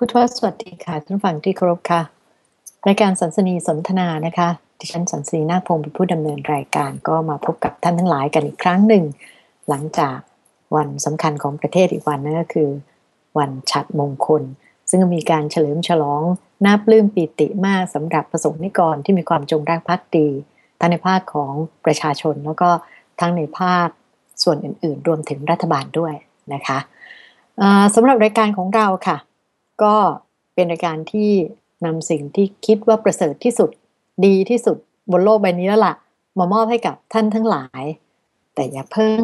ผู้ทวสวัสดีค่ะท่านฟังที่เคารพค่ะ รายการสันสนีสนทนานะคะดิฉันสันสนีนาคพงศ์เป็นผู้ดำเนินรายการก็มาพบกับท่านทั้งหลายกันอีกครั้งหนึ่ง หลังจากวันสำคัญของประเทศอีกวันนั่นก็คือ วันฉัดมงคล ซึ่งมีการเฉลิมฉลองน่าปลื้มปีติมากสำหรับประสงค์นิกรที่มีความจงรักภักดีทั้งในภาคของประชาชนแล้วก็ทั้งในภาคส่วนอื่น ๆ รวมถึงรัฐบาลด้วยนะคะสำหรับรายการของเราค่ะ ก็เป็นรายการที่นำสิ่งที่คิดว่าประเสริฐที่สุดดีที่สุดบนโลกใบนี้แล้วละ่ะ มามอบให้กับท่านทั้งหลาย แต่อย่าเพิ่ง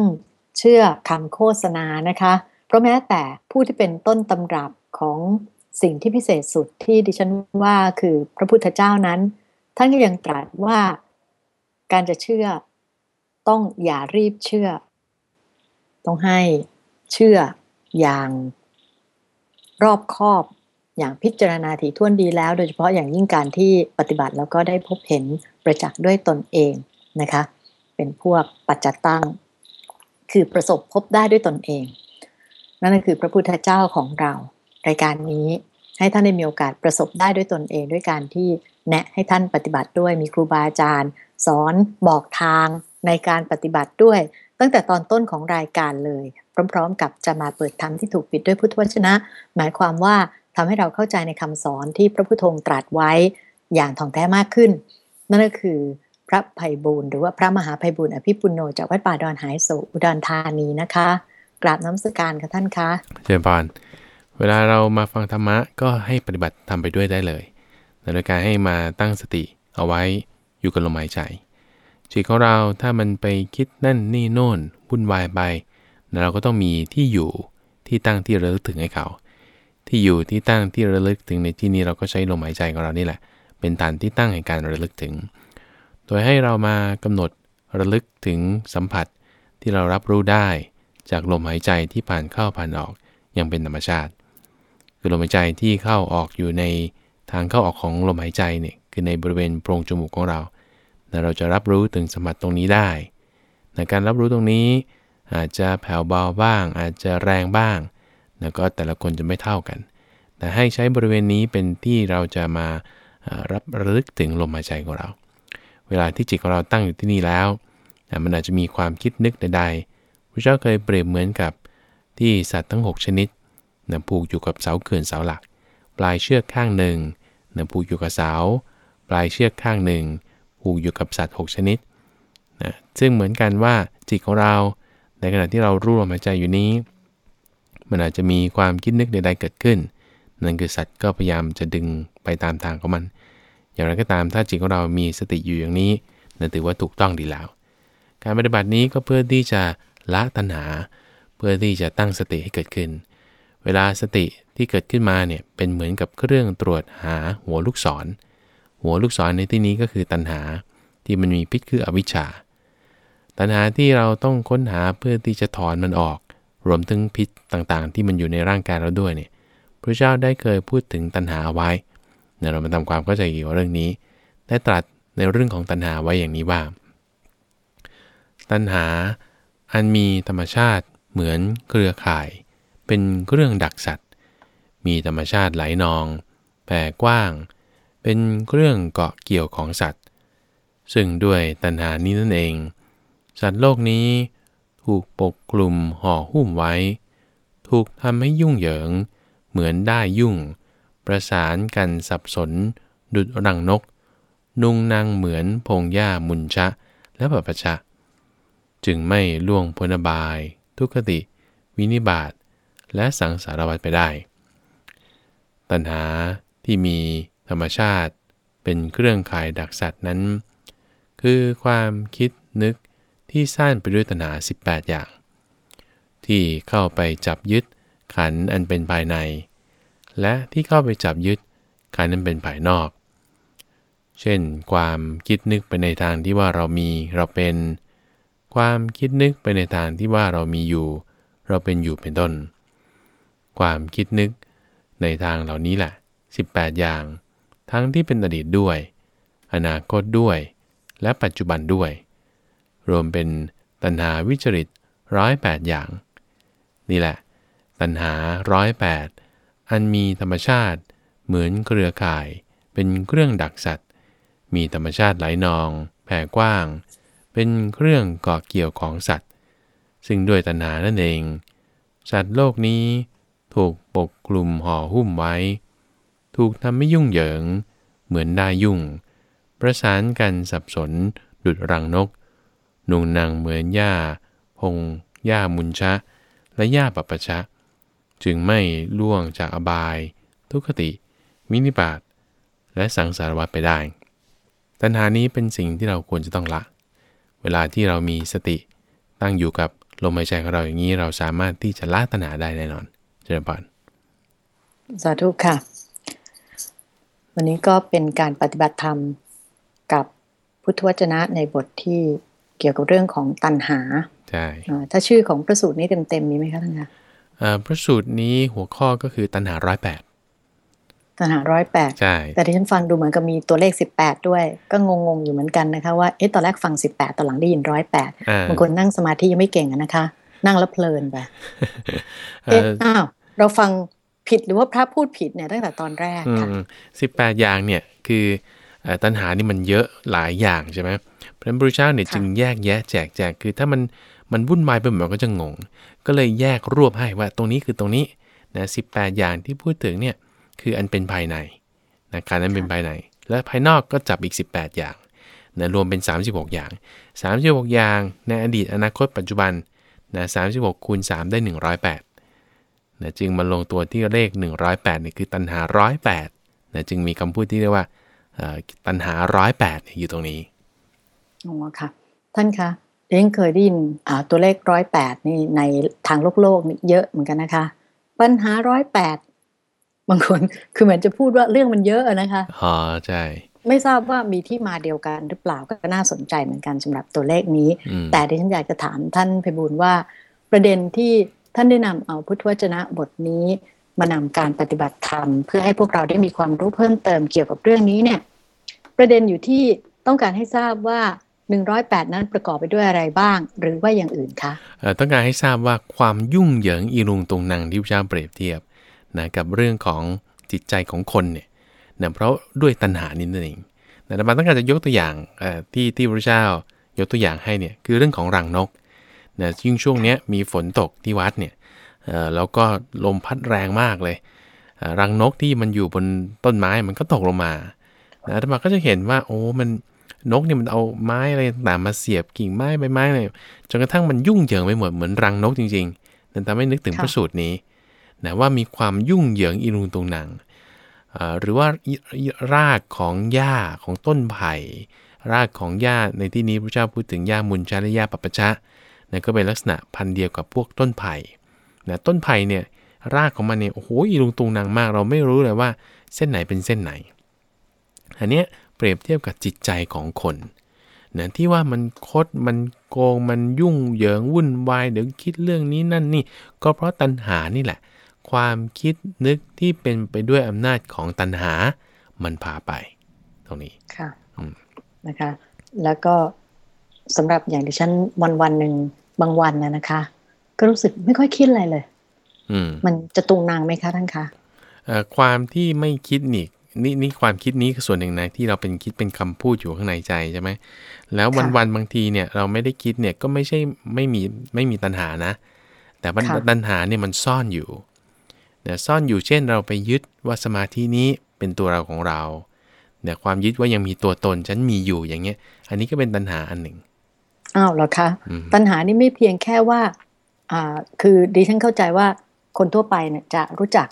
เชื่อคำโฆษณานะคะ เพราะแม้แต่ผู้ที่เป็นต้นตำรับของสิ่งที่พิเศษสุดที่ดิฉันว่าคือพระพุทธเจ้านั้น ท่านก็ยังตรัสว่าการจะเชื่อต้องอย่ารีบเชื่อ ต้องให้เชื่ออย่าง รอบคอบอย่างพิจารณาถี่ถ้วนดีแล้ว โดยเฉพาะอย่างยิ่งการที่ปฏิบัติแล้วก็ได้พบเห็นประจักษ์ด้วยตนเองนะคะ เป็นพวกปัจจตังคือประสบพบได้ด้วยตนเอง นั่นคือพระพุทธเจ้าของเรา รายการนี้ให้ท่านได้มีโอกาสประสบได้ด้วยตนเอง ด้วยการที่แนะให้ท่านปฏิบัติด้วยมีครูบาอาจารย์ สอนบอกทางในการปฏิบัติด้วย ตั้งแต่ตอนต้นของรายการเลย พร้อม ๆ กับจะมาเปิดธรรมที่ถูกปิดด้วยพุทธวจนะ หมายความว่าทำให้เราเข้าใจในคำสอนที่พระพุทโธตรัสไว้อย่างท่องแท้มากขึ้น นั่นก็คือพระภัยบูรณ์หรือว่าพระมหาภัยบูรณ์อภิปุโนจากวัดป่าดอนหายโศอุดรธานีนะคะ กราบน้ำสการค่ะท่านคะเชิญพานเวลาเรามาฟังธรรมะก็ให้ปฏิบัติทำไปด้วยได้เลยโดยการให้มาตั้งสติเอาไว้อยู่กับลมหายใจ จิตของเราถ้ามันไปคิดนั่นนี่โน่นวุ่นวายไป เราก็ต้องมีที่อยู่ที่ตั้งที่ระลึกถึงให้เขา ที่อยู่ที่ตั้งที่ระลึกถึงในที่นี้เราก็ใช้ลมหายใจของเรานี่แหละ เป็นฐานที่ตั้งแห่งการระลึกถึง โดยให้เรามากำหนดระลึกถึงสัมผัสที่เรารับรู้ได้ จากลมหายใจที่ผ่านเข้าผ่านออกอย่างเป็นธรรมชาติ คือลมหายใจที่เข้าออกอยู่ในทางเข้าออกของลมหายใจเนี่ยคือในบริเวณโพรงจมูกของเรา เราจะรับรู้ถึงสมผัสตรงนี้ได้ในการรับรู้ตรงนี้อาจจะแผ่วเบาบ้าง อาจจะแรงบ้างแล้วก็แต่ละคนจะไม่เท่ากันแต่ให้ใช้บริเวณนี้เป็นที่เราจะมารับระลึกถึงลมหายใจของเรา เวลาที่จิตของเราตั้งอยู่ที่นี่แล้วมันอาจจะมีความคิดนึกใดๆพระเจ้าเคยเปรียบเหมือนกับที่สัตว์ทั้ง 6 ชนิดนะผูกอยู่กับเสาเขื่อนเสาหลัก ปลายเชือกข้างหนึ่งนะผูกอยู่กับเสา ปลายเชือกข้างหนึ่ง ผูกอยู่กับสัตว์ 6 ชนิดนะซึ่งเหมือนกันว่าจิตของเรา ในขณะที่เรารู้ลมหายใจอยู่นี้ มันอาจจะมีความคิดนึกใดๆเกิดขึ้น นั่นคือสัตว์ก็พยายามจะดึงไปตามทางของมัน อย่างไรก็ตามถ้าจิตของเรามีสติอยู่อย่างนี้นั่นถือว่าถูกต้องดีแล้ว การปฏิบัตินี้ก็เพื่อที่จะละตัณหา เพื่อที่จะตั้งสติให้เกิดขึ้น เวลาสติที่เกิดขึ้นมาเนี่ยเป็นเหมือนกับเครื่องตรวจหาหัวลูกศร หัวลูกศรในที่นี้ก็คือตัณหาที่มันมีพิษคืออวิชชา ตัณหาที่เราต้องค้นหาเพื่อที่จะถอนมันออก รวมถึงพิษต่างๆ ที่มันอยู่ในร่างกายเราด้วยเนี่ยพระเจ้าได้เคยพูดถึงตัณหาไว้เนี่ยเรามาทำความเข้าใจเกี่ยวกับเรื่องนี้ ได้ตรัสในเรื่องของตัณหาไว้อย่างนี้ว่า ตัณหาอันมีธรรมชาติเหมือนเครือข่าย เป็นเครื่องดักสัตว์ มีธรรมชาติไหลนอง แผ่กว้าง เป็นเครื่องเกาะเกี่ยวของสัตว์ ซึ่งด้วยตัณหานี้นั่นเอง สัตว์โลกนี้ ถูกปกคลุมห่อหุ้มไว้ ถูกทำให้ยุ่งเหยิง เหมือนได้ยุ่ง ประสานกันสับสน ดุดรังนก นุ่งนางเหมือนพงหญ้ามุนชะ และปะปะชะ จึงไม่ล่วงพนบาย ทุกขติ วินิบาตและสังสารวัฏไปได้ ตัณหาที่มี ธรรมชาติ เป็นเครื่องขายดักสัตว์นั้น คือความคิดนึกที่สร้างไปด้วยตัณหา 18 อย่าง ที่เข้าไปจับยึดขันอันเป็นภายใน และที่เข้าไปจับยึดขันนั้นเป็นภายนอก เช่น ความคิดนึกไปในทางที่ว่าเรามีเราเป็น ความคิดนึกไปในทางที่ว่าเรามีอยู่ เราเป็นอยู่เป็นต้น ความคิดนึกในทางเหล่านี้แหละ 18 อย่าง ทั้งที่เป็นอดีตด้วย อนาคตด้วย และปัจจุบันด้วย รวมเป็นตัณหาวิจริตร้อยแปดอย่าง นี่แหละ ตัณหาร้อยแปดอันมีธรรมชาติ เหมือนเครือข่าย เป็นเครื่องดักสัตว์ มีธรรมชาติไหลนอง แผ่กว้าง เป็นเครื่องเกาะเกี่ยวของสัตว์ ซึ่งด้วยตัณหานั่นเอง สัตว์โลกนี้ถูกปกกลุ่มห่อหุ้มไว้ ถูกทำให้ยุ่งเหยิง เหมือนได้ยุ่ง ประสานกันสับสน ดุดรังนก นุงนางเหมือนหญ้า พงหญ้ามุนชะ และหญ้าปัปปะชะ จึงไม่ล่วงจากอบาย ทุกขติ มินิบาตและสังสารวัฏไปได้ ตัณหานี้เป็นสิ่งที่เราควรจะต้องละ เวลาที่เรามีสติ ตั้งอยู่กับลมหายใจของเราอย่างนี้เราสามารถที่จะละตัณหาได้แน่นอน เจริญพรสาธุค่ะ วันนี้ก็เป็นการปฏิบัติธรรมกับพุทธวจนะในบทที่เกี่ยวกับเรื่องของตัณหาใช่อ่าถ้าชื่อของประสูตรนี้เต็มๆมีไหมคะท่านคะเอ่อพระสูตรนี้หัวข้อก็คือตัณหาร้อยแปดตัณหาร้อยแปดใช่แต่ที่ฉันฟังดูเหมือนกับมีตัวเลข18ด้วย ก็งงๆอยู่เหมือนกันนะคะว่าเอ๊ะตอนแรกฟัง18ตอนหลังได้ยินร้อยแปดอ่าบางคนนั่งสมาธิยังไม่เก่งอะนะคะ นั่งแล้วเพลินไปเอ่เอ๊ะออ้าวเราฟัง ผิดหรือว่าพระพูดผิดเนี่ยตั้งแต่ตอนแรกค่ะสิบแปดอย่างเนี่ยคือเอ่อตัณหานี่มันเยอะหลายอย่างใช่ไหมเพราะฉะนั้นพระเจ้าเนี่ยค่ะจึงแยกแยะแจกแจกคือถ้ามันมันวุ่นวายไปหมดก็จะงง ก็เลยแยกรวบให้ว่าตรงนี้คือตรงนี้นะสิอย่างที่พูดถึงเนี่ยคืออันเป็นภายในนะการนั้นเป็นภายใน และภายนอกก็จับอีก 18 อย่างนะรวมเป็น 36 อย่าง 36 อย่าง ในอดีตอนาคตปัจจุบันนะ36คูณ3ได้ 108 นะจึงมาลงตัวที่เลข 108นี่คือตัณหา108นะจึงมีคำพูดที่เรียกว่าเอ่อตัณหา108เนี่ยอยู่ตรงนี้อ๋อค่ะ ท่านคะเด้งเคยได้ยินอ่าตัวเลขร้อยแปดนี่ในทางโลกโลกนี่เยอะเหมือนกันนะคะ ปัญหาร้อยแปดบางคนคือเหมือนจะพูดว่าเรื่องมันเยอะอะนะคะอ๋อใช่ไม่ทราบว่ามีที่มาเดียวกันหรือเปล่าก็น่าสนใจเหมือนกันสำหรับตัวเลขนี้อืมแต่ดิฉันอยากจะถามท่านไพบูลย์ว่า ประเด็นที่ ท่านได้นำเอาพุทธวจนะบทนี้มานำการปฏิบัติธรรม เพื่อให้พวกเราได้มีความรู้เพิ่มเติมเกี่ยวกับเรื่องนี้เนี่ย ประเด็นอยู่ที่ต้องการให้ทราบว่า 108 นั้นประกอบไปด้วยอะไรบ้าง หรือว่าอย่างอื่นคะต้องการให้ทราบว่าความยุ่งเหยิงอีรุงตรงนังที่พระเจ้าเปรียบเทียบนะกับเรื่องของจิตใจของคนเนี่ยนะเพราะด้วยตัณหานี่นั่นเองนะแต่มาต้องการจะยกตัวอย่างที่ที่พระเจ้ายกตัวอย่างให้เนี่ยคือเรื่องของรังนก นะยิ่งช่วงเนี้ยมีฝนตกที่วัดเนี่ยเอ่อแล้วก็ลมพัดแรงมากเลยเอ่อรังนกที่มันอยู่บนต้นไม้มันก็ตกลงมานะแต่มาก็จะเห็นว่าโอ้มันนกเนี่ยมันเอาไม้อะไรต่างๆมาเสียบกิ่งไม้ใบไม้อะไรจนกระทั่งมันยุ่งเหยิงไปหมดเหมือนรังนกจริงๆนั่นทำให้นึกถึงค่ะพระสูตรนี้นะว่ามีความยุ่งเหยิงอีรุงตรงหนังอ่าหรือว่ารากของหญ้าของต้นไผ่รากของหญ้าในที่นี้พระเจ้าพูดถึงหญ้ามุนชาและหญ้าปัปปะชะ นะก็เป็นลักษณะพันธุ์เดียวกับพวกต้นไผ่นะต้นไผ่เนี่ยรากของมันเนี่ยโอ้โหอีรุงตรงหนังมาก เราไม่รู้เลยว่าเส้นไหนเป็นเส้นไหน อันเนี้ยเปรียบเทียบกับจิตใจของคนนะที่ว่ามันคดมันโกงมันยุ่งเหยิงวุ่นวายเดี๋ยวคิดเรื่องนี้นั่นนี่ ก็เพราะตัณหานี่แหละ ความคิดนึกที่เป็นไปด้วยอำนาจของตัณหา มันพาไป ตรงนี้ค่ะอืมนะคะ แล้วก็สำหรับอย่างที่ฉันวันวันๆหนึ่ง บางวันนะนะคะ ก็รู้สึกไม่ค่อยคิดอะไรเลย อืม มันจะตุงนางไหมคะท่านคะเอ่อความที่ไม่คิดนี่นี่นี่ความคิดนี้คือส่วนหนึ่งนะที่เราเป็นคิดเป็นคำพูดอยู่ข้างในใจใช่ไหมแล้ววันวันๆบางทีเนี่ยเราไม่ได้คิดเนี่ยก็ไม่ใช่ไม่มีไม่มีตัณหานะ แต่ว่าค่ะตัณหาเนี่ยมันซ่อนอยู่เนี่ยซ่อนอยู่เช่นเราไปยึดว่าสมาธินี้เป็นตัวเราของเราเนี่ยความยึดว่ายังมีตัวตนฉันมีอยู่อย่างเงี้ย อันนี้ก็เป็นตัณหาอันหนึ่ง อ้าวเหรอคะอืมตัณหานี่ไม่เพียงแค่ว่าอ่าคือดิฉันเข้าใจว่าคนทั่วไปเนี่ยจะรู้จัก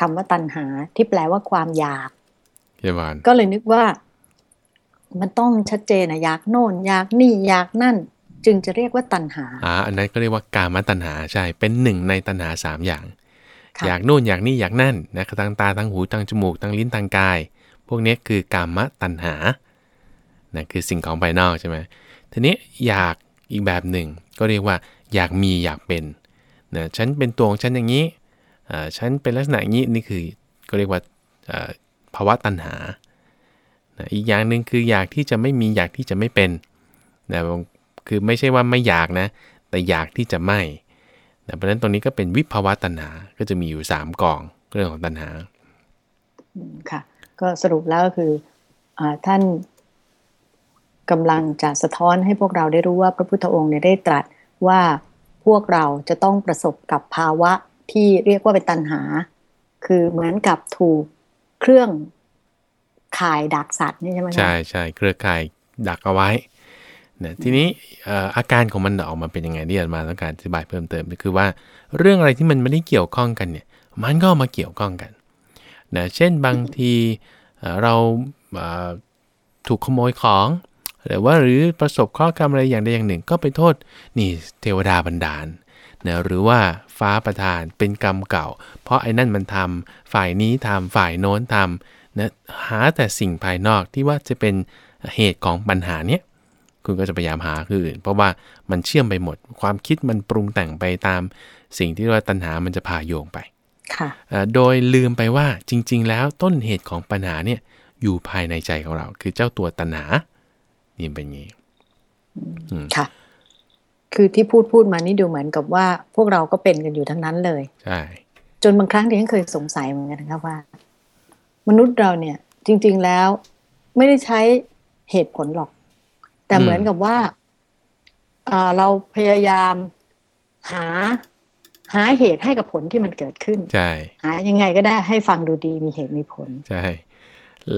คำว่าตัณหาที่แปลว่าความอยากเยาวานก็เลยนึกว่า มันต้องชัดเจนนะอยากโน่นอยากนี่อยากนั่น จึงจะเรียกว่าตัณหาอ่าอันนั้นก็เรียกว่ากามตัณหาใช่เป็นหนึ่งในตัณหาสามอย่างค่ะอยากนู่นอยากนี่อยากนั่นนะทางตาทางหูทางจมูกทางลิ้นทางกาย พวกนี้คือกามตัณหานะคือสิ่งของภายนอกใช่ไหม ทีนี้อยากอีกแบบหนึ่ง ก็เรียกว่าอยากมีอยากเป็นนะฉันเป็นตัวของฉันอย่างนี้ฉันเป็นลักษณะอย่างนี้นี่คือก็เรียกว่าภาวะตัณหานะอีกอย่างหนึ่งคืออยากที่จะไม่มีอยากที่จะไม่เป็นนะคือไม่ใช่ว่าไม่อยากนะ แต่อยากที่จะไม่นะเพราะฉะนั้นตรงนี้ก็เป็นวิภาวะตัณหา ก็จะมีอยู่ 3กองเรื่องของตัณหาค่ะ ก็สรุปแล้วก็คืออท่าน กำลังจะสะท้อนให้พวกเราได้รู้ว่าพระพุทธองค์เนี่ยได้ตรัสว่าพวกเราจะต้องประสบกับภาวะที่เรียกว่าเป็นตัณหา คือเหมือนกับถูกเครื่องข่ายดักสัตว์นี่ใช่ไหมใช่ใช่เครือข่ายดักเอาไว้นะทีนี้อาการของมันออกมาเป็นยังไงที่อาจารย์มาต้องการอธิบายเพิ่มเติมก็คือว่าเรื่องอะไรที่มันไม่ได้เกี่ยวข้องกันเนี่ย มันก็มาเกี่ยวข้องกันนะเช่นบางทีเราถูกขโมยของ หรือว่าหรือประสบข้อกรรมอะไรอย่างใดอย่างหนึ่ง ก็ไปโทษนี่เทวดาบันดาลนะหรือว่าฟ้าประทานเป็นกรรมเก่า เพราะไอ้นั่นมันทำฝ่ายนี้ทำฝ่ายโน้นทำนะหาแต่สิ่งภายนอกที่ว่าจะเป็นเหตุของปัญหาเนี้ยคุณก็จะพยายามหาคืออื่น เพราะว่ามันเชื่อมไปหมด ความคิดมันปรุงแต่งไปตามสิ่งที่ว่าตัณหามันจะพาโยงไปค่ะเอ่อโดยลืมไปว่าจริง ๆ แล้วต้นเหตุของปัญหาเนี่ยอยู่ภายในใจของเรา คือเจ้าตัวตัณหา นี่เป็นอย่างนี้ค่ะ คือที่พูดพูดมานี่ดูเหมือนกับว่า พวกเราก็เป็นกันอยู่ทั้งนั้นเลยใช่จนบางครั้งที่ฉันเคยสงสัยเหมือนกันนะครับว่า มนุษย์เราเนี่ย จริง ๆแล้ว ไม่ได้ใช้เหตุผลหรอก แต่เหมือนกับว่าเอ่อเราพยายามหาหาเหตุให้กับผลที่มันเกิดขึ้น ใช่ หายังไงก็ได้ให้ฟังดูดีมีเหตุมีผล ใช่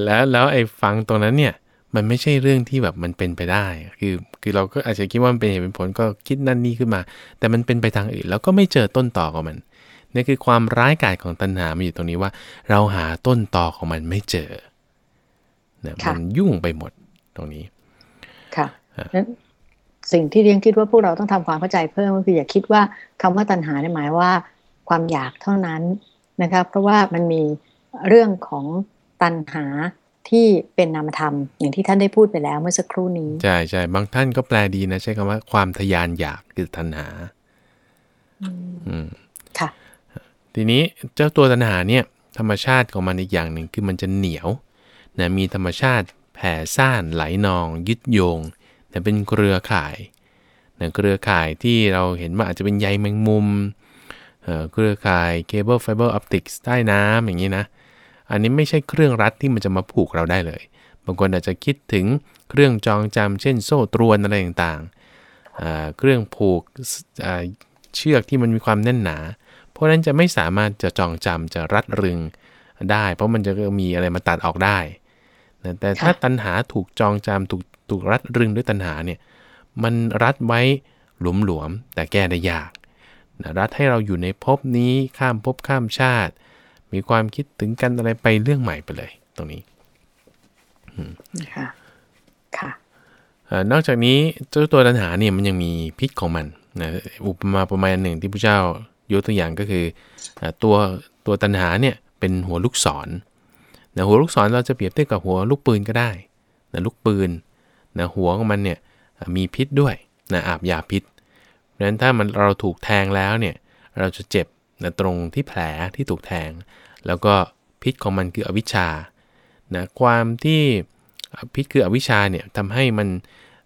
แล้วแล้วไอ้ฟังตรงนั้นเนี่ย มันไม่ใช่เรื่องที่แบบมันเป็นไปได้ คือคือเราก็อาจจะคิดว่ามันเป็นเหตุเป็นผลก็คิดนั่นนี่ขึ้นมา แต่มันเป็นไปทางอื่น แล้วก็ไม่เจอต้นต่อของมันนี่คือความร้ายกาจของตัณหามันอยู่ตรงนี้ว่า เราหาต้นต่อของมันไม่เจอนะค่ะมันยุ่งไปหมดตรงนี้ ค่ะฮะนั้นสิ่งที่เรียนคิดว่าพวกเราต้องทำความเข้าใจเพิ่มก็คืออย่าคิดว่าคำว่าตัณหาเนี่ยหมายว่าความอยากเท่านั้นนะครับเพราะว่ามันมีเรื่องของตัณหา ที่เป็นนามธรรม อย่างที่ท่านได้พูดไปแล้วเมื่อสักครู่นี้ ใช่ใช่บางท่านก็แปลดีนะ ใช้คำว่าความทยานอยากคือตัณหาอืมค่ะ ทีนี้เจ้าตัวตัณหาเนี่ยธรรมชาติของมันอีกอย่างหนึ่งคือมันจะเหนียวนะมีธรรมชาติแผ่ซ่านไหลนอง ยึดโยงนะเป็นเครือข่ายนะเครือข่ายที่เราเห็นว่าอาจจะเป็นใยแมงมุมเอ่อเครือข่ายเคเบิล fiber optics ใต้น้ำอย่างนี้นะ อันนี้ไม่ใช่เครื่องรัดที่มันจะมาผูกเราได้เลย บางคนอาจจะคิดถึงเครื่องจองจำเช่นโซ่ตรวนอะไรต่างๆอ่าเครื่องผูกอ่าเชือกที่มันมีความแน่นหนา เพราะฉะนั้นจะไม่สามารถจะจองจำจะรัดรึงได้ เพราะมันจะมีอะไรมาตัดออกได้นะแต่ถ้าค่ะตัณหาถูกจองจำถูกถูกรัดรึงด้วยตัณหาเนี่ย มันรัดไว้หลวมๆแต่แก้ได้ยากนะรัดให้เราอยู่ในภพนี้ข้ามภพข้ามชาติ มีความคิดถึงกันอะไรไปเรื่องใหม่ไปเลย ตรงนี้ค่ะค่ะเอ่อนอกจากนี้เจ้าตัวตัณหาเนี่ยมันยังมีพิษของมันนะอุปมาประมาณหนึ่งที่พระเจ้ายกตัวอย่างก็คืออ่าตัวตัวตัณหาเนี่ยเป็นหัวลูกศรนะหัวลูกศรเราจะเปรียบเทียบกับหัวลูกปืนก็ได้นะลูกปืนนะหัวของมันเนี่ยอ่ามีพิษด้วยนะอาบยาพิษเพราะฉะนั้นถ้ามันเราถูกแทงแล้วเนี่ยเราจะเจ็บ นะตรงที่แผลที่ถูกแทง แล้วก็พิษของมันคืออวิชชานะความที่พิษคืออวิชชาเนี่ยทำให้มัน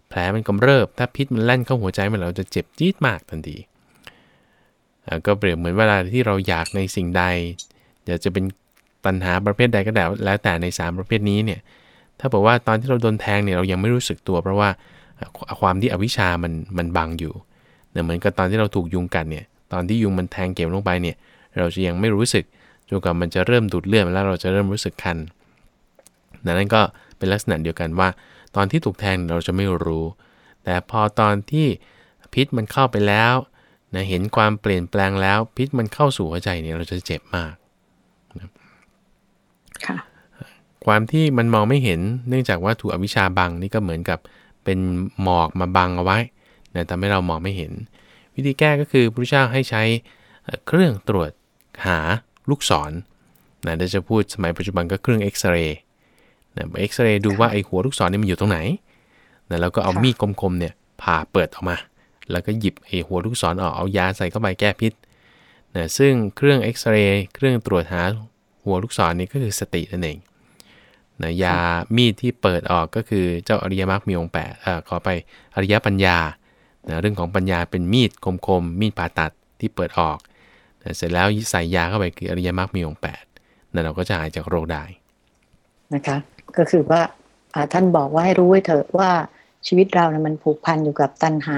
แผลมันกำเริบ ถ้าพิษมันแล่นเข้าหัวใจมันเราจะเจ็บจี๊ดมากทันทีอ่าก็เปรียบเหมือนเวลาที่เราอยากในสิ่งใดอยากจะเป็นตัณหาประเภทใดก็แล้วแล้วแต่ใน 3 ประเภทนี้เนี่ยถ้าบอกว่าตอนที่เราโดนแทงเนี่ยเรายังไม่รู้สึกตัว เพราะว่าความที่อวิชามันมันบังอยู่นะเหมือนกับตอนที่เราถูกยุงกัดเนี่ย ตอนที่ยุงมันแทงเก็บลงไปเนี่ยเราจะยังไม่รู้สึกจนกว่ามันจะเริ่มดูดเลือดแล้วเราจะเริ่มรู้สึกคันดังนั้นก็เป็นลักษณะเดียวกันว่า ตอนที่ถูกแทงเราจะไม่รู้ แต่พอตอนที่พิษมันเข้าไปแล้วนะเห็นความเปลี่ยนแปลงแล้ว พิษมันเข้าสู่หัวใจเนี่ยเราจะเจ็บมากค่ะความที่มันมองไม่เห็นเนื่องจากว่าถูกอวิชชาบังนี่ก็เหมือนกับเป็นหมอกมาบังเอาไว้นะทำให้เรามองไม่เห็น วิธีแก้ก็คือพระพุทธเจ้าให้ใช้เอ่อเครื่องตรวจหาลูกศรนะเดี๋ยวจะพูดสมัยปัจจุบันก็เครื่องเอ็กซเรย์นะเอ็กซเรย์ดูว่าไอ้หัวลูกศรนี่มันอยู่ตรงไหนนะแล้วก็เอาค่ะมีดคมๆเนี่ยผ่าเปิดออกมา แล้วก็หยิบไอ้หัวลูกศรออกเอายาใส่เข้าไปแก้พิษนะซึ่งเครื่องเอ็กซเรย์เครื่องตรวจหาหัวลูกศรนี่ก็คือสตินั่นเองนะยามีดที่เปิดออกก็คือเจ้าอริยมรรคมีองค์แปดเอ่อขอไปอริยปัญญา นะเรื่องของปัญญาเป็นมีดคมๆมีดผ่าตัดที่เปิดออกเสร็จแล้วใส่ยาเข้าไปคืออริยมรรคมีองค์แปดนั่นเราก็จะหายจากโรคได้นะคะ ก็คือว่าอ่าท่านบอกว่าให้รู้ไว้เถอะว่าชีวิตเรานะมันผูกพันอยู่กับตัณหา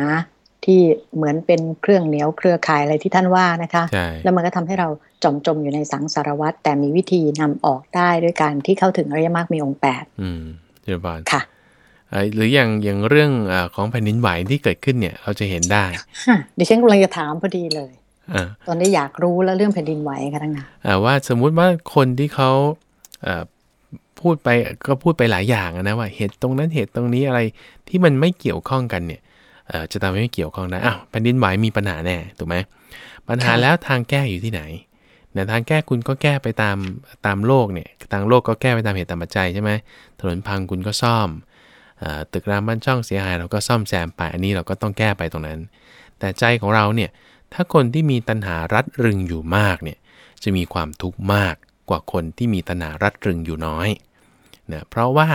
ที่เหมือนเป็นเครื่องเหนียวเครือข่ายอะไรที่ท่านว่านะคะใช่แล้วมันก็ทำให้เราจมจมอยู่ในสังสารวัฏแต่มีวิธีนำออกได้ด้วยการที่เข้าถึงอริยมรรคมีองค์แปดอืมเจริญพรค่ะเอ่อ หรืออย่างอย่างเรื่องอาของแผ่นดินไหวที่เกิดขึ้นเนี่ยเราจะเห็นได้ฮะดิฉันกำลังจะถามพอดีเลยอ่าตอนนี้อยากรู้แล้วเรื่องแผ่นดินไหวค่ะทั้งนั้นอ่าว่าสมมุติว่าคนที่เขาเอ่อพูดไปก็พูดไปหลายอย่างอะนะว่าเหตุตรงนั้นเหตุตรงนี้อะไรที่มันไม่เกี่ยวข้องกันเนี่ยเอ่อจะทำให้ไม่เกี่ยวข้องได้อ้าวแผ่นดินไหวมีปัญหาแน่ถูกไหมปัญหาแล้วทางแก้อยู่ที่ไหนนะทางแก้คุณก็แก้ไปตามตามโลกเนี่ยทางโลกก็แก้ไปตามเหตุตามปัจจัยใช่ไหมถนนพังคุณก็ซ่อมเอ่อ ตึกรามบ้านช่องเสียหาย เราก็ซ่อมแซมไปอันนี้เราก็ต้องแก้ไปตรงนั้น แต่ใจของเราเนี่ยถ้าคนที่มีตัณหารัดรึงอยู่มากเนี่ยจะมีความทุกข์มากกว่าคนที่มีตัณหารัดรึงอยู่น้อยนะเพราะว่า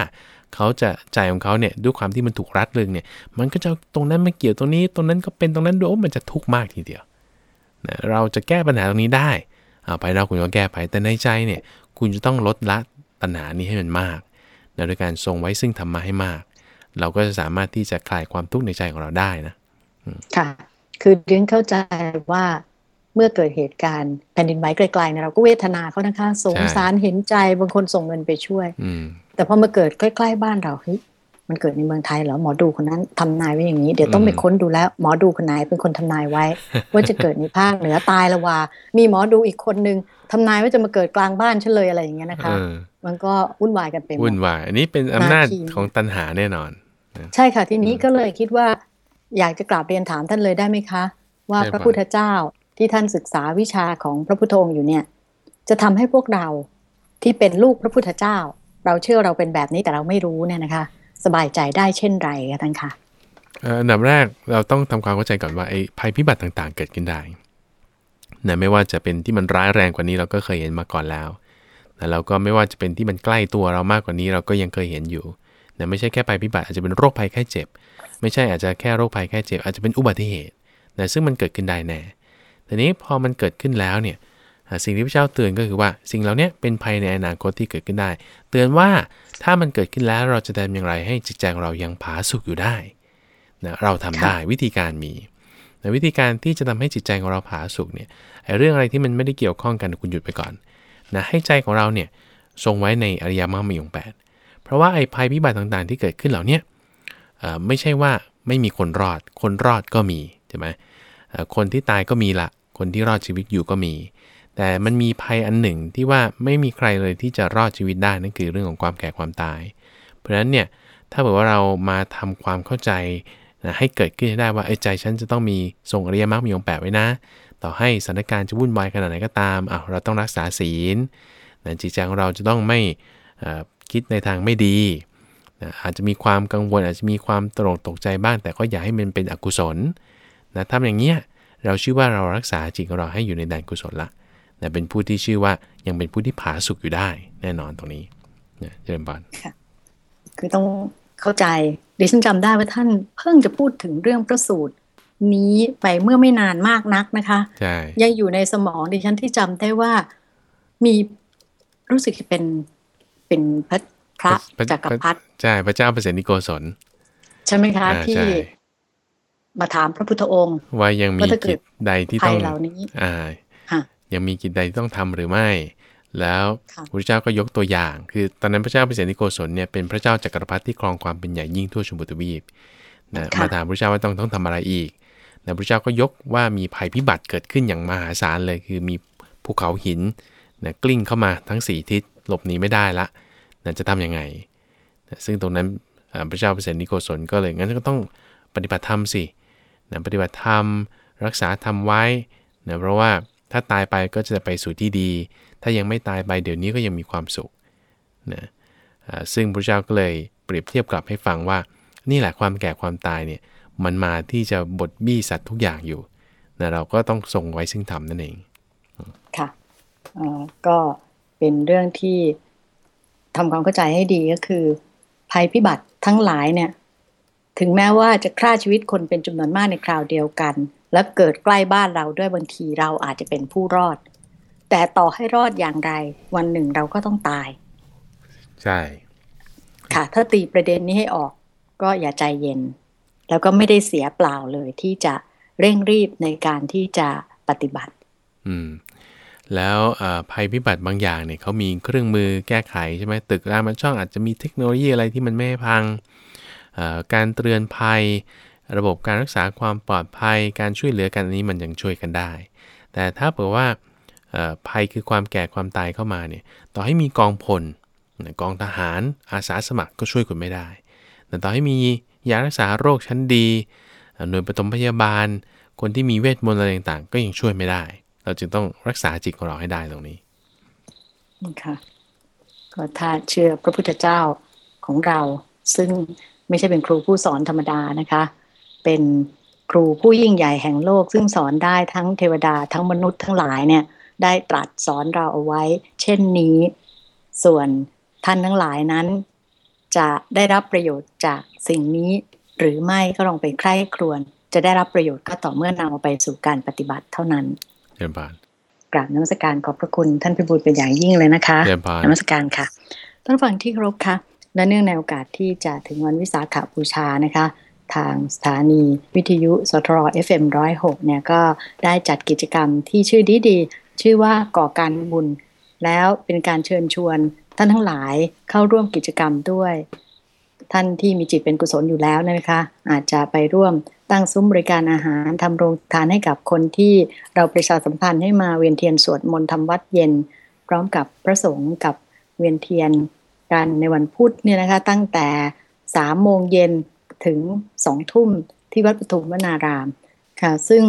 เขาจะใจของเขาเนี่ยด้วยความที่มันถูกรัดรึงเนี่ยมันก็จะตรงนั้นม่เกี่ยวตรงนี้ตรงนั้นก็เป็นตรงนั้นด้วยมันจะทุกข์มากทีเดียวนะเราจะแก้ปัญหาตรงนี้ได้เอาไปเราคุณก็แก้ไปแต่ในใจเนี่ยคุณจะต้องลดละตัณหานี้ให้มันมากนะโดยการทรงไว้ซึ่งธรรมะให้มาก เราก็จะสามารถที่จะคลายความทุกข์ในใจของเราได้นะค่ะ คือเรียนเข้าใจว่าเมื่อเกิดเหตุการณ์แผ่นดินไหวไกลๆเนี่ยเราก็เวทนาเขานะคะสงสารเห็นใจบางคนส่งเงินไปช่วยอืมแต่พอมาเกิดใกล้ๆบ้านเราเฮ้ยมันเกิดในเมืองไทยเหรอหมอดูคนนั้นทำนายไว้อย่างนี้เดี๋ยวต้องไปอืมค้นดูแล้ว หมอดูคนไหนเป็นคนทำนายไว้ ว่าจะเกิดในภาคเหนือตายละว่า มีหมอดูอีกคนนึงทำนายว่าจะมาเกิดกลางบ้านฉันเลยอะไรอย่างเงี้ยนะคะเออมันก็วุ่นวายกันไปหมวุ่ดนวายอันนี้เป็นอำนาจหน้าที่ของตัณหาแน่นอน ใช่ค่ะทีนี้ก็เลยคิดว่า อยากจะกราบเรียนถามท่านเลยได้ไหมคะ ว่าได้พระพุทธเจ้าที่ท่านศึกษาวิชาของพระพุทธองค์อยู่เนี่ย จะทำให้พวกเราที่เป็นลูกพระพุทธเจ้า เราเชื่อเราเป็นแบบนี้แต่เราไม่รู้เนี่ยนะคะ สบายใจได้เช่นไรคะท่านคะเอ่ออันดับแรกเราต้องทำความเข้าใจก่อนว่าไอ้ภัยพิบัติต่างๆ เกิดขึ้นได้นะไม่ว่าจะเป็นที่มันร้ายแรงกว่านี้เราก็เคยเห็นมาก่อนแล้วแต่เราก็ไม่ว่าจะเป็นที่มันใกล้ตัวเรามากกว่านี้เราก็ยังเคยเห็นอยู่ นะไม่ใช่แค่ภัยพิบัติอาจจะเป็นโรคภัยแค่เจ็บ ไม่ใช่อาจจะแค่โรคภัยแค่เจ็บ อาจจะเป็นอุบัติเหตุนะซึ่งมันเกิดขึ้นได้แน่ทีนี้พอมันเกิดขึ้นแล้วเนี่ยอ่าสิ่งที่พระเจ้าเตือนก็คือว่า สิ่งเหล่านี้เป็นภัยในอนาคตที่เกิดขึ้นได้ เตือนว่าถ้ามันเกิดขึ้นแล้วเราจะทำอย่างไรให้จิตใจของเรายังผาสุกอยู่ได้นะเราทำได้วิธีการมีนะวิธีการที่จะทำให้จิตใจของเราผาสุกเนี่ยไอ้เรื่องอะไรที่มันไม่ได้เกี่ยวข้องกันคุณหยุดไปก่อนนะให้ใจของเราเนี่ยทรงไว้ในอริยมรรคมีองค์แปดเพ ราะว่าไอ้ภัยพิบัติต่างๆ ที่เกิดขึ้นเหล่านี้ไม่ใช่ว่าไม่มีคนรอด คนรอดก็มีใช่ไหมคนที่ตายก็มีละ คนที่รอดชีวิตอยู่ก็มี แต่มันมีภัยอันหนึ่งที่ว่าไม่มีใครเลยที่จะรอดชีวิตได้นั่นคือเรื่องของความแก่ความตาย เพราะฉะนั้นเนี่ยถ้าเกิดว่าเรามาทำความเข้าใจนะให้เกิดขึ้นได้ว่าไอ้ใจฉันจะต้องมีทรงอริยมรรคมีองค์แปดไว้นะ ต่อให้สถานการณ์จะวุ่นวายขนาดไหนก็ตามอ้าเราต้องรักษาศีลนะจิตใจของเราจะต้องไม่ คิดในทางไม่ดีนะอาจจะมีความกังวลอาจจะมีความตระหนกตกใจบ้าง แต่ก็อย่าให้มันเป็นอกุศลนะทำอย่างเงี้ยเราชื่อว่าเรารักษาจิตของเราให้อยู่ในแดนกุศลละนะเป็นผู้ที่ชื่อว่ายังเป็นผู้ที่ผาสุกอยู่ได้แน่นอนตรงนี้นะเจริญบานคือต้องเข้าใจดิฉันจำได้ว่าท่านเพิ่งจะพูดถึงเรื่องพระสูตรนี้ไปเมื่อไม่นานมากนักนะคะใช่ยังอยู่ในสมองดิฉันที่จำได้ว่ามีรู้สึกจะเป็น เป็นพระพระจักรพรรดิใช่พระเจ้าเปรตนิโกศลใช่ไหมคะอ่าที่ใช่มาถามพระพุทธองค์ ว่ายังมีว่าถ้าเกิกิดจใดที่ภัต้องยเหล่านี้อ่าค่ะยังมีกิจใดที่ต้องทำหรือไม่ แล้วค่ะพระเจ้าก็ยกตัวอย่าง คือตอนนั้นพระเจ้าเปรตนิโกศลเนี่ยเป็นพระเจ้าจักรพรรดิที่ครองความเป็นใหญ่ยิ่งทั่วชมพูทวีปนะค่ะมาถามพระเจ้าว่าต้องต้องทำอะไรอีกแล้วพระเจ้าก็ยกว่ามีภัยพิบัติเกิดขึ้นอย่างมหาศาลเลย คือมีภูเขาหินนะกลิ้งเข้ามาทั้งสี่ทิศหลบหนีไม่ได้ละ นะจะทำยังไงนะซึ่งตรงนั้นพระเจ้าเปรตนิโกศลก็เลยงั้นก็ต้องปฏิบัติธรรมสินะปฏิบัติธรรม รักษาธรรมไว้นะเพราะว่าถ้าตายไปก็จะไปสู่ที่ดี ถ้ายังไม่ตายไปเดี๋ยวนี้ก็ยังมีความสุขนะซึ่งพระเจ้าก็เลยเปรียบเทียบกลับให้ฟังว่า นี่แหละความแก่ความตายเนี่ยมันมาที่จะบดบี้สัตว์ทุกอย่างอยู่นะเราก็ต้องทรงไว้ซึ่งธรรมนั่นเอง ค่ะก็เป็นเรื่องที่ ทำความเข้าใจให้ดีก็คือ ภัยพิบัติทั้งหลายเนี่ย ถึงแม้ว่าจะฆ่าชีวิตคนเป็นจำนวนมากในคราวเดียวกัน และเกิดใกล้บ้านเราด้วยบางทีเราอาจจะเป็นผู้รอด แต่ต่อให้รอดอย่างไร วันหนึ่งเราก็ต้องตาย ใช่ ค่ะ ถ้าตีประเด็นนี้ให้ออก ก็อย่าใจเย็น แล้วก็ไม่ได้เสียเปล่าเลยที่จะเร่งรีบในการที่จะปฏิบัติ อืม แล้วภัยพิบัติบางอย่างเนี่ยเขามีเครื่องมือแก้ไขใช่ไหมตึกรามช่องอาจจะมีเทคโนโลยีอะไรที่มันไม่พัง การเตือนภัย ระบบการรักษาความปลอดภัย การช่วยเหลือกันนี้มันยังช่วยกันได้ แต่ถ้าเผื่อว่าภัยคือความแก่ความตายเข้ามาเนี่ยต่อให้มีกองพลกองทหารอาสาสมัครก็ช่วยคุณไม่ได้ แต่ต่อให้มียารักษาโรคชั้นดี หน่วยปฐมพยาบาล คนที่มีเวทมนต์อะไรต่างๆ ก็ยังช่วยไม่ได้ เราจึงต้องรักษาจิตของเราให้ได้ตรงนี้ค่ะก็ถ้าเชื่อพระพุทธเจ้าของเรา ซึ่งไม่ใช่เป็นครูผู้สอนธรรมดานะคะ เป็นครูผู้ยิ่งใหญ่แห่งโลก ซึ่งสอนได้ทั้งเทวดาทั้งมนุษย์ทั้งหลายเนี่ย ได้ตรัสสอนเราเอาไว้ เช่นนี้ ส่วนท่านทั้งหลายนั้น จะได้รับประโยชน์จากสิ่งนี้ หรือไม่ก็ลองไปใคร่ครวญจะได้รับประโยชน์ก็ต่อเมื่อนำเอาไปสู่การปฏิบัติเท่านั้น ยี่ยมบานกราบนมัสการขอบพระคุณท่านพิบูลเป็นอย่างยิ่งเลยนะคะเยี่ยมบานนมัสการค่ะท่านฟังที่ครบค่ะ และเนื่องในโอกาสที่จะถึงวันวิสาขบูชานะคะ ทางสถานีวิทยุสทร FM106 เนี่ยก็ได้จัดกิจกรรมที่ชื่อดีดีชื่อว่าก่อการบุญ แล้วเป็นการเชิญชวนท่านทั้งหลายเข้าร่วมกิจกรรมด้วย ท่านที่มีจิตเป็นกุศลอยู่แล้วนะคะ อาจจะไปร่วมตั้งซุ้มบริการอาหารทำโรงทานให้กับคนที่เราประชาสัมพันธ์ให้มาเวียนเทียนสวดมนต์ทำวัดเย็น พร้อมกับพระสงฆ์กับเวียนเทียนกันในวันพุธเนี่ยนะคะ ตั้งแต่สามโมงเย็นถึงสองทุ่มที่วัดปทุมวนารามค่ะ ซึ่ง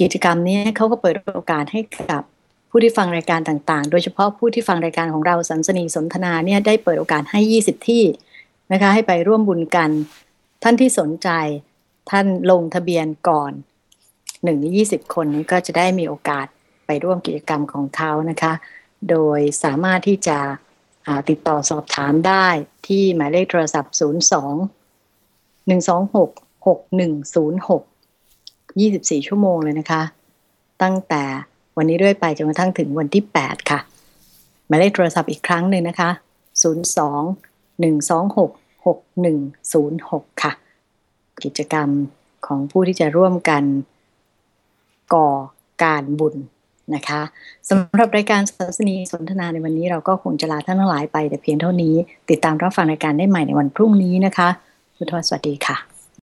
กิจกรรมนี้เขาก็เปิดโอกาสให้กับผู้ที่ฟังรายการต่างๆ โดยเฉพาะผู้ที่ฟังรายการของเราสัมสนีสนทนาเนี่ยได้เปิดโอกาสให้ 20 ที่ นะคะ ให้ไปร่วมบุญกัน ท่านที่สนใจท่านลงทะเบียนก่อนหนึ่งในยี่สิบคนนี้ก็จะได้มีโอกาสไปร่วมกิจกรรมของเขานะคะ โดยสามารถที่จะติดต่อสอบถามได้ที่หมายเลขโทรศัพท์ 02 126 6106 24 ชั่วโมงเลยนะคะ ตั้งแต่วันนี้เรื่อยไปจนกระทั่งถึงวันที่ 8 ค่ะ หมายเลขโทรศัพท์อีกครั้งหนึ่งนะคะ 02 126 6106 ค่ะ กิจกรรมของผู้ที่จะร่วมกันก่อการบุญนะคะสำหรับรายการสัสนีสนทนาในวันนี้เราก็คงจะลาท่านทั้งหลายไปแต่เพียงเท่านี้ ติดตามรับฟังรายการได้ใหม่ในวันพรุ่งนี้นะคะพุทธวสวัสดีค่ะ